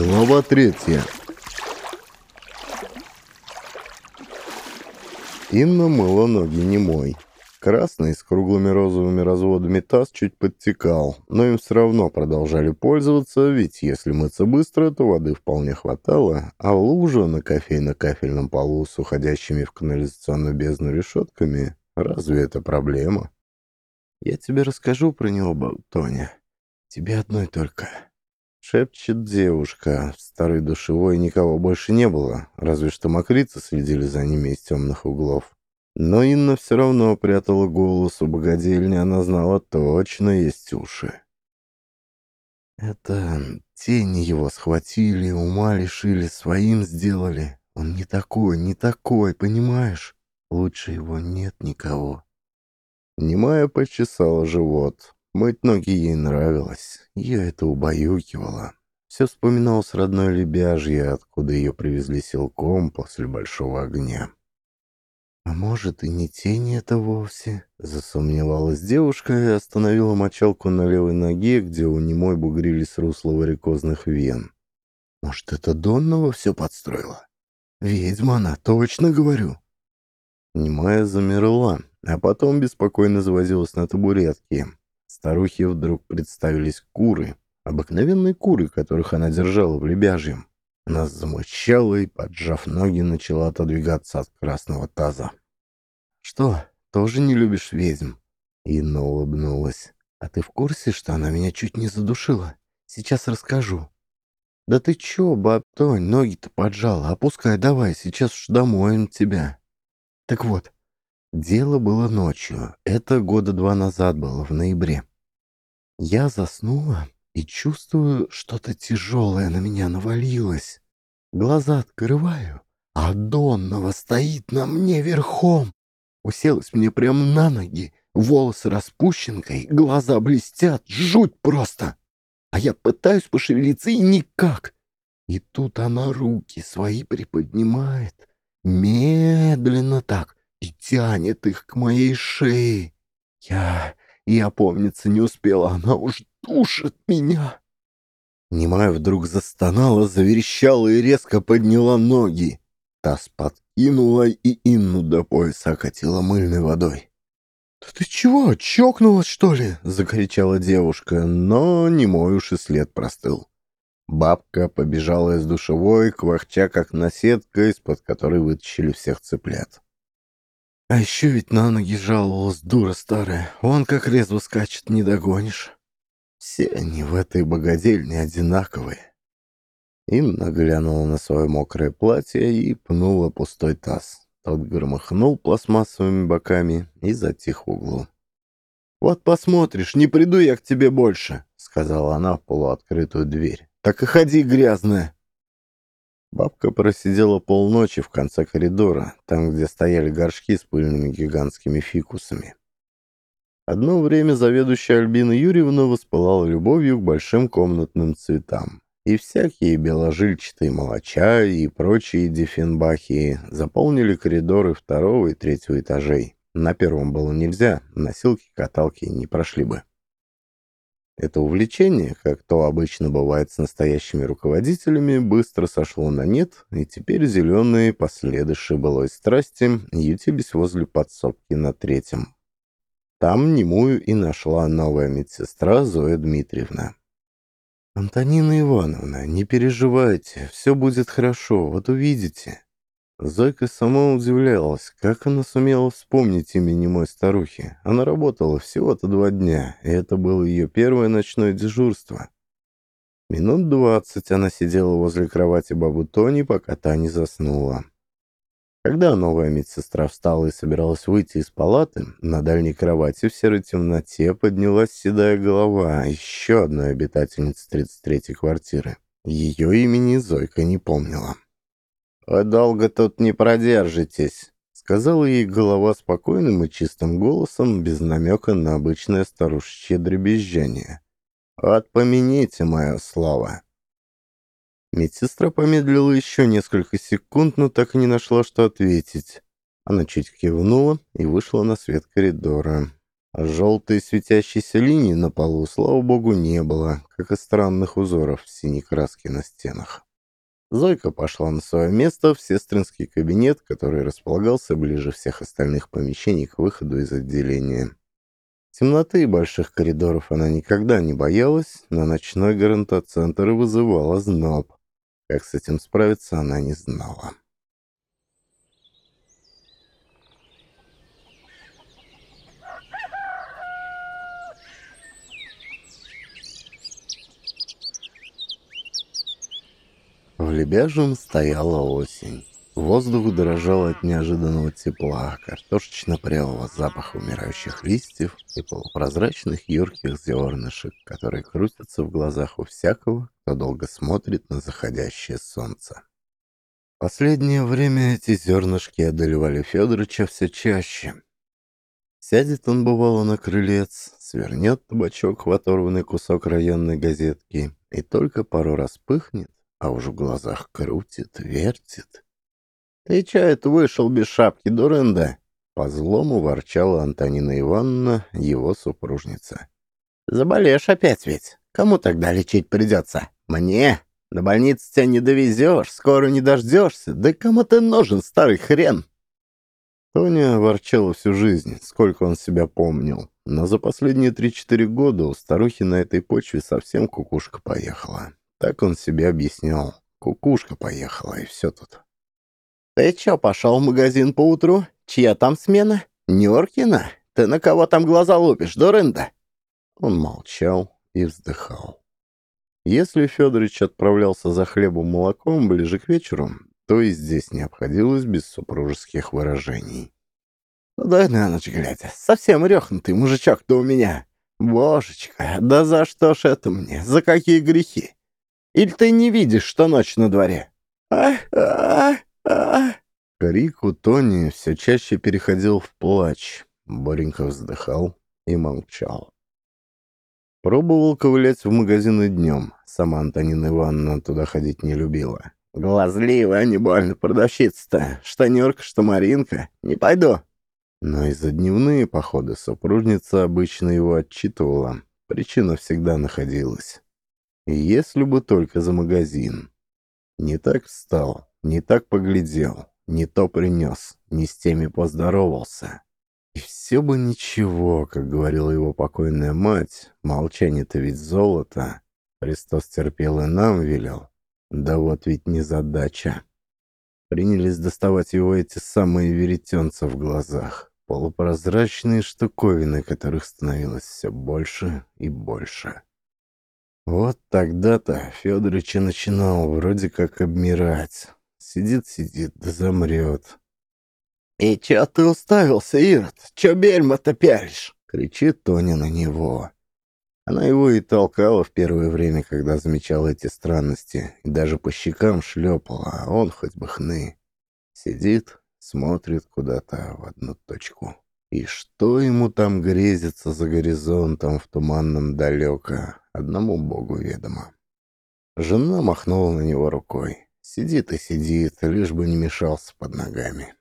Глава третья. Инна мыла ноги немой. Красный с круглыми розовыми разводами таз чуть подтекал, но им все равно продолжали пользоваться, ведь если мыться быстро, то воды вполне хватало, а лужа на кофейно-кафельном полу с уходящими в канализационную бездну решетками — разве это проблема? «Я тебе расскажу про него, Тоня. Тебе одной только», Шепчет девушка. В старой душевой никого больше не было, разве что мокрицы следили за ними из темных углов. Но Инна все равно прятала голос, у богадельни она знала точно есть уши. Это тени его схватили, ума лишили, своим сделали. Он не такой, не такой, понимаешь? Лучше его нет никого. Немая почесала живот. Мыть ноги ей нравилось. Старухе вдруг представились куры, обыкновенные куры, которых она держала в лебяжьем. Она замычала и, поджав ноги, начала отодвигаться от красного таза. «Что, тоже не любишь ведьм?» Инна улыбнулась. «А ты в курсе, что она меня чуть не задушила? Сейчас расскажу». «Да ты чё, баб Тонь, ноги-то поджала? Опускай давай, сейчас уж домой он тебя». «Так вот, Дело было ночью. Это года два назад было, в ноябре. Я заснула и чувствую, что-то тяжелое на меня навалилось. Глаза открываю, а Донного стоит на мне верхом. Уселась мне прямо на ноги, волосы распущенкой, глаза блестят, жуть просто. А я пытаюсь пошевелиться и никак. И тут она руки свои приподнимает. Медленно так, и тянет их к моей шее. Я и опомниться не успела, она уж душит меня. Немая вдруг застонала, заверещала и резко подняла ноги. Таз подкинула и Инну до пояса окатила мыльной водой. «Да ты чего, чокнулась, что ли?» — закричала девушка, но не мой уж и след простыл. Бабка побежала из душевой, квахча как наседка, из-под которой вытащили всех цыплят. А еще ведь на ноги жаловалась дура старая. Он как резво скачет, не догонишь. Все они Это увлечение, как то обычно бывает с настоящими руководителями, быстро сошло на нет, и теперь зеленые, последующие былой страсти, ютились возле подсобки на третьем. Там немую и нашла новая медсестра Зоя Дмитриевна. «Антонина Ивановна, не переживайте, все будет хорошо, вот увидите», Зойка сама удивлялась, как она сумела вспомнить имя немой старухи. Она работала всего-то два дня, и это было ее первое ночное дежурство. Минут двадцать она сидела возле кровати бабы Тони, пока та не заснула. Когда новая медсестра встала и собиралась выйти из палаты, на дальней кровати в серой темноте поднялась седая голова еще одной обитательницы 33-й квартиры. Ее имени Зойка не помнила. «Вы долго тут не продержитесь», — сказала ей голова спокойным и чистым голосом, без намека на обычное старушечье дребезжание. «Вот помяните мое слово». Медсестра помедлила еще несколько секунд, но так и не нашла, что ответить. Она чуть кивнула и вышла на свет коридора. Желтой светящейся линии на полу, Зойка пошла на свое место в сестринский кабинет, который располагался ближе всех остальных помещений к выходу из отделения. Темноты и больших коридоров она никогда не боялась, но ночной гарантоцентр вызывала зноб. Как с этим справиться, она не знала. В лебяжем стояла осень. Воздух дрожал от неожиданного тепла, картошечно-прелого запаха умирающих листьев и полупрозрачных юрких зернышек, которые крутятся в глазах у всякого, кто долго смотрит на заходящее солнце. Последнее время эти зернышки одолевали Федорыча все чаще. Сядет он, бывало, на крылец, свернет табачок в оторванный кусок районной газетки и только пару раз пыхнет, а уж в глазах крутит, вертит. «Ты чё это вышел без шапки, дурында?» По злому ворчала Антонина Ивановна, его супружница. «Заболеешь опять ведь? Кому тогда лечить придется? Мне? До больницы тебя не довезешь, скоро не Так он себе объяснял. Кукушка поехала, и все тут. «Ты чё, пошел в магазин поутру? Чья там смена? Нюркина. Ты на кого там глаза лупишь, дурында?» Он молчал и вздыхал. Если Федорович отправлялся за хлебом молоком ближе к вечеру, то и здесь не обходилось без супружеских выражений. «Ну «Да на ночь глядя, совсем рехнутый мужичок-то у меня. Божечка, да за что ж это мне? За какие грехи? Или ты не видишь, что ночь на дворе?» Крик у Тони все чаще переходил в плач. Боренька вздыхал и молчал. Пробовал ковылять в магазины днем. Сама Антонина Ивановна туда ходить не любила. «Глазливая, не больно, продавщица-то. Штанерка, что Маринка. Не пойду». Но и за дневные походы супружница обычно его отчитывала. Причина всегда находилась. Если бы только за магазин. Не так встал, не так поглядел, не то принес, не с теми поздоровался. И все бы ничего, как говорила его покойная мать, молчание-то ведь золото. Христос терпел и нам велел. Да вот ведь не задача. Принялись доставать его эти самые веретенца в глазах, полупрозрачные штуковины, которых становилось все больше и больше. Вот тогда-то и начинал вроде как обмирать. Сидит-сидит, да замрет. «И чё ты уставился, Ирод? Чё бельма-то пялишь?» — кричит Тоня на него. Она его и толкала в первое время, когда замечала эти странности, и даже по щекам шлепала, а он хоть бы хны. Сидит, смотрит куда-то в одну точку. И что ему там грезится за горизонтом в туманном далеко, одному богу ведомо. Жена махнула на него рукой. Сидит и сидит, лишь бы не мешался под ногами.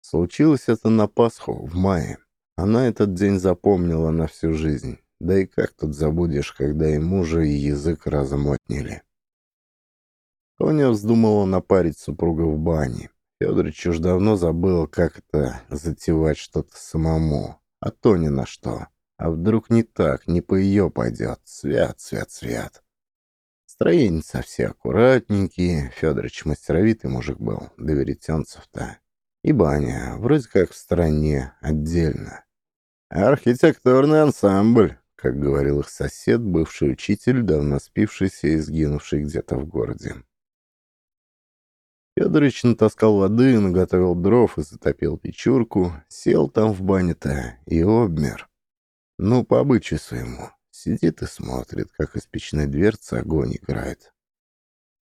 Случилось это на Пасху, в мае. Она этот день запомнила на всю жизнь. Да и как тут забудешь, когда и мужа, и язык разом отняли. Тоня вздумала напарить Федор уж давно забыл как-то затевать что-то самому. А то ни на что. А вдруг не так, не по ее пойдет. Свят, свят, свят. Строеница все аккуратненькие. Федорович мастеровитый мужик был, доверитенцев-то. И баня, вроде как в стороне, отдельно. Архитектурный ансамбль, как говорил их сосед, бывший учитель, давно спившийся и сгинувший где-то в городе. Федорович натаскал воды, наготовил дров и затопил печурку, сел там в бане-то и обмер. Ну, по обычаю своему, сидит и смотрит, как из печной дверцы огонь играет.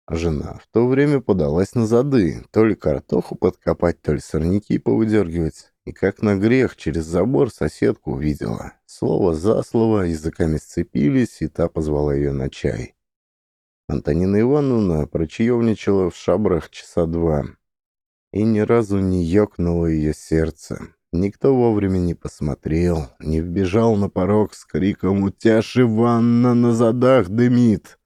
А жена в то время подалась на зады, то ли картоху подкопать, то ли сорняки повыдергивать. И как на грех через забор соседку увидела. Слово за слово, языками сцепились, и та позвала ее на чай. Антонина Ивановна прочаевничала в шабрах часа два. И ни разу не ёкнуло ее сердце. Никто вовремя не посмотрел, не вбежал на порог с криком утяши Ванна на задах дымит!».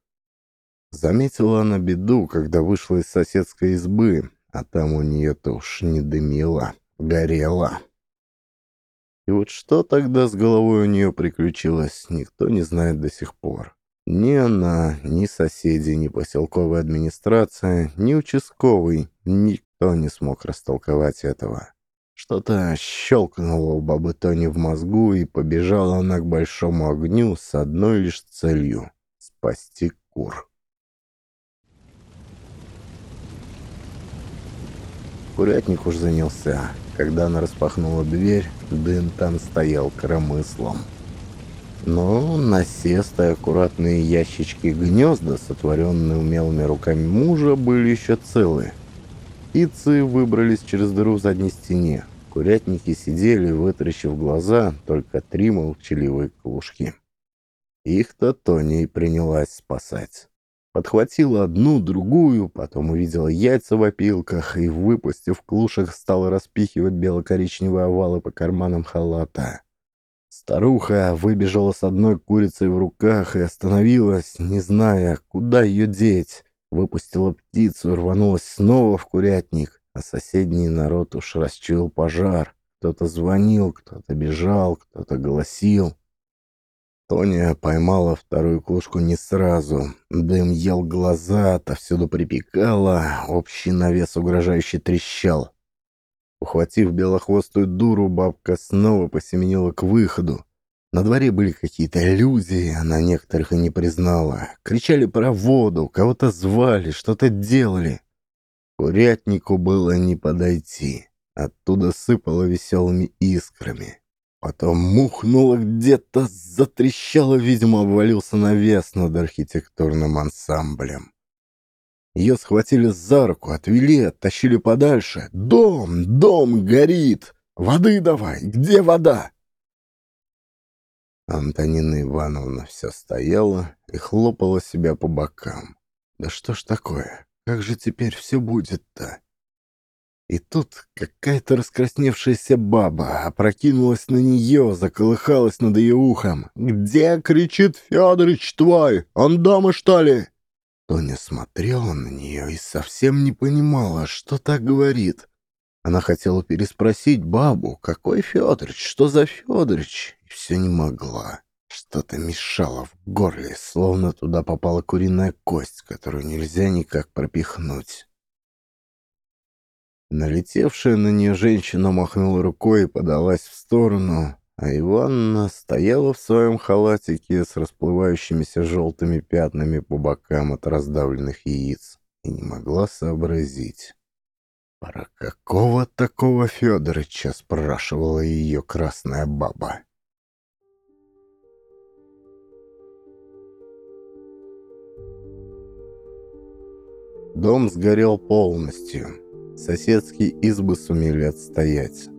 Заметила она беду, когда вышла из соседской избы, а там у нее-то уж не дымило, горело. И вот что тогда с головой у нее приключилось, никто не знает до сих пор ни она, ни соседи, ни поселковая администрация, ни участковый, никто не смог растолковать этого». Что-то щелкнуло у бабы Тони в мозгу, и побежала она к большому огню с одной лишь целью — спасти кур. Курятник уж занялся. Когда она распахнула дверь, дым там стоял кромыслом но насесты, аккуратные ящички гнезда, сотворенные умелыми руками мужа, были еще целы. Ицы выбрались через дыру в задней стене. Курятники сидели, вытаращив глаза, только три молчаливые клушки. Их-то Тони и принялась спасать. Подхватила одну, другую, потом увидела яйца в опилках и, выпустив клушек, стала распихивать бело-коричневые овалы по карманам халата. Старуха выбежала с одной курицей в руках и остановилась, не зная, куда ее деть. Выпустила птицу рванулась снова в курятник, а соседний народ уж расчил пожар. Кто-то звонил, кто-то бежал, кто-то голосил. Тоня поймала вторую кошку не сразу. Дым ел глаза, отовсюду припекало, общий навес угрожающе трещал. Ухватив белохвостую дуру, бабка снова посеменила к выходу. На дворе были какие-то иллюзии, она некоторых и не признала. Кричали про воду, кого-то звали, что-то делали. Курятнику было не подойти. Оттуда сыпало веселыми искрами. Потом мухнуло где-то, затрещало, видимо, обвалился навес над архитектурным ансамблем. Ее схватили за руку, отвели, оттащили подальше. «Дом! Дом горит! Тоня смотрела на нее и совсем не понимала, что так говорит. Она хотела переспросить бабу, какой Федорович, что за Федорович, и все не могла. Что-то мешало в горле, словно туда попала куриная кость, которую нельзя никак пропихнуть. Налетевшая на нее женщина махнула рукой и подалась в сторону. а Иванна стояла в своем халатике с расплывающимися желтыми пятнами по бокам от раздавленных яиц и не могла сообразить. «Про какого такого Федорыча?» —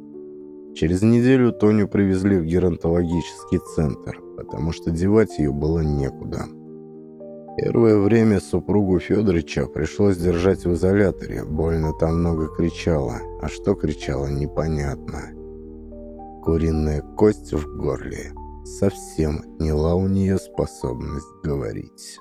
Через неделю Тоню привезли в геронтологический центр, потому что девать ее было некуда. Первое время супругу Федоровича пришлось держать в изоляторе, больно там много кричала, а что кричала, непонятно. Куриная кость в горле совсем отняла у нее способность говорить.